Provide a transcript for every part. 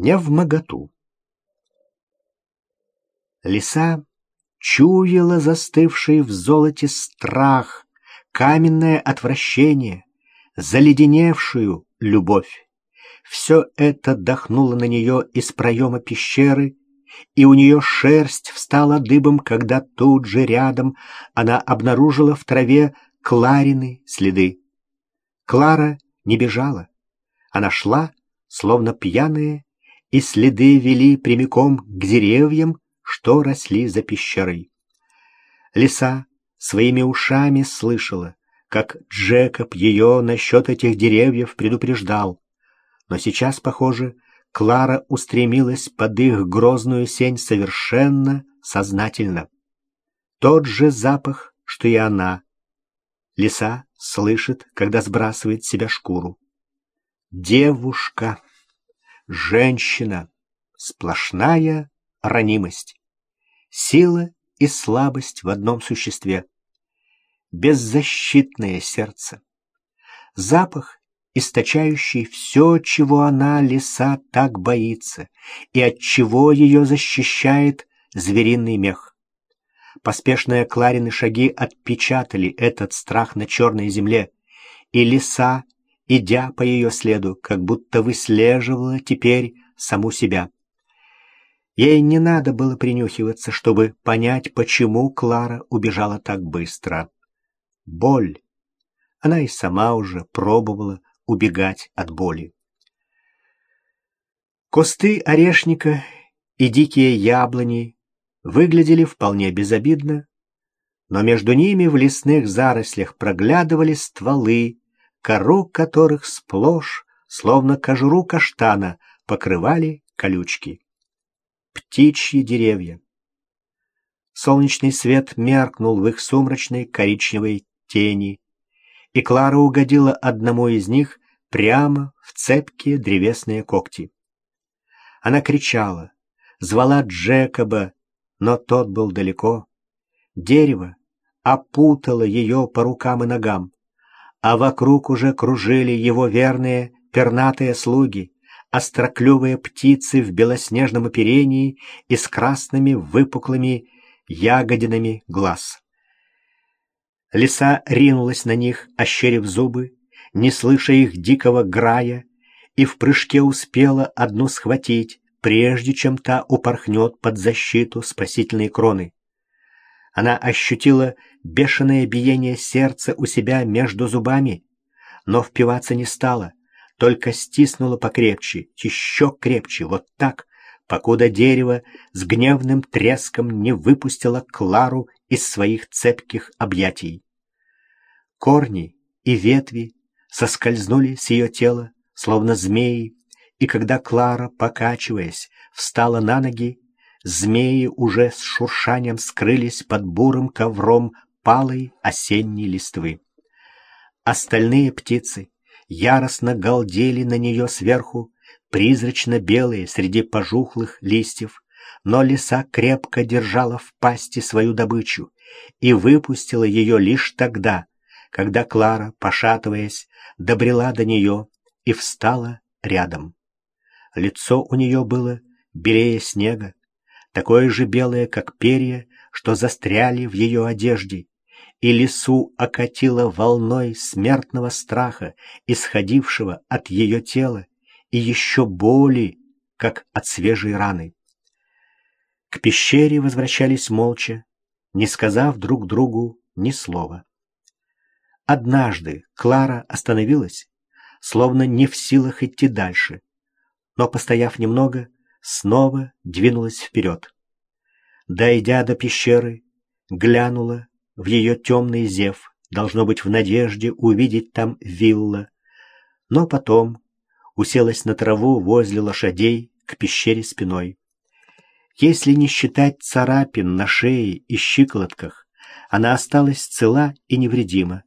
не в моготу. Лиса чуяла застывший в золоте страх, каменное отвращение, заледеневшую любовь. Все это дохнуло на нее из проема пещеры, и у нее шерсть встала дыбом, когда тут же рядом она обнаружила в траве Кларины следы. Клара не бежала. Она шла, словно пьяная, и следы вели прямиком к деревьям, что росли за пещерой. Лиса своими ушами слышала, как Джекоб ее насчет этих деревьев предупреждал. Но сейчас, похоже, Клара устремилась под их грозную сень совершенно сознательно. Тот же запах, что и она. Лиса слышит, когда сбрасывает с себя шкуру. Девушка, женщина, сплошная ранимость сила и слабость в одном существе. Беззащитное сердце. Запах, источающий все, чего она, лиса, так боится, и от чего ее защищает звериный мех. Поспешные Кларины шаги отпечатали этот страх на черной земле, и лиса, идя по ее следу, как будто выслеживала теперь саму себя. Ей не надо было принюхиваться, чтобы понять, почему Клара убежала так быстро. Боль. Она и сама уже пробовала убегать от боли. Кусты орешника и дикие яблони выглядели вполне безобидно, но между ними в лесных зарослях проглядывали стволы, кору которых сплошь, словно кожуру каштана, покрывали колючки птичьи деревья. Солнечный свет меркнул в их сумрачной коричневой тени, и Клара угодила одному из них прямо в цепкие древесные когти. Она кричала, звала Джекоба, но тот был далеко. Дерево опутало ее по рукам и ногам, а вокруг уже кружили его верные пернатые слуги, остроклювые птицы в белоснежном оперении и с красными выпуклыми ягодинами глаз. Лиса ринулась на них, ощерив зубы, не слыша их дикого грая, и в прыжке успела одну схватить, прежде чем та упорхнет под защиту спасительной кроны. Она ощутила бешеное биение сердца у себя между зубами, но впиваться не стала — только стиснула покрепче, еще крепче, вот так, покуда дерево с гневным треском не выпустило Клару из своих цепких объятий. Корни и ветви соскользнули с ее тела, словно змеи, и когда Клара, покачиваясь, встала на ноги, змеи уже с шуршанием скрылись под бурым ковром палой осенней листвы. Остальные птицы яростно галдели на нее сверху, призрачно-белые среди пожухлых листьев, но лиса крепко держала в пасти свою добычу и выпустила ее лишь тогда, когда Клара, пошатываясь, добрела до нее и встала рядом. Лицо у нее было белее снега, такое же белое, как перья, что застряли в ее одежде, и лесу окатило волной смертного страха, исходившего от ее тела, и еще боли, как от свежей раны. К пещере возвращались молча, не сказав друг другу ни слова. Однажды Клара остановилась, словно не в силах идти дальше, но, постояв немного, снова двинулась вперед. Дойдя до пещеры, глянула в ее темный зев, должно быть, в надежде увидеть там вилла. Но потом уселась на траву возле лошадей к пещере спиной. Если не считать царапин на шее и щиколотках, она осталась цела и невредима.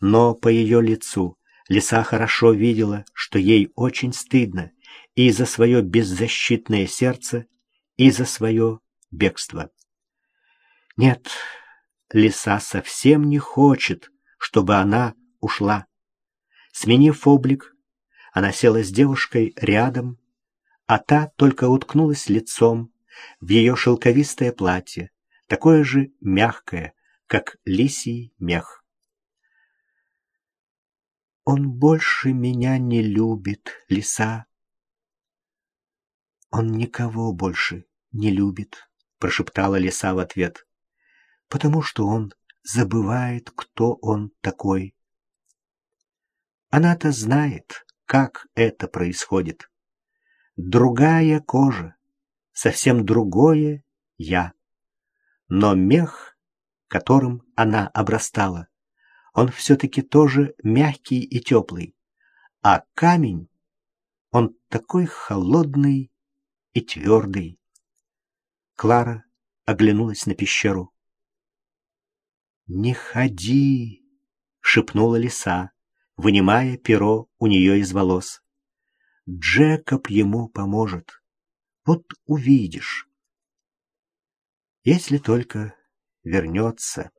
Но по ее лицу лиса хорошо видела, что ей очень стыдно и за свое беззащитное сердце, и за свое бегство. Нет, Лиса совсем не хочет, чтобы она ушла. Сменив облик, она села с девушкой рядом, а та только уткнулась лицом в ее шелковистое платье, такое же мягкое, как лисий мех. «Он больше меня не любит, лиса». «Он никого больше не любит», — прошептала лиса в ответ, «потому что он забывает, кто он такой». Она-то знает, как это происходит. Другая кожа, совсем другое я. Но мех, которым она обрастала, он все-таки тоже мягкий и теплый, а камень, он такой холодный и твердый. Клара оглянулась на пещеру. «Не ходи!» — шепнула лиса, вынимая перо у нее из волос. «Джекоб ему поможет. Вот увидишь. Если только вернется».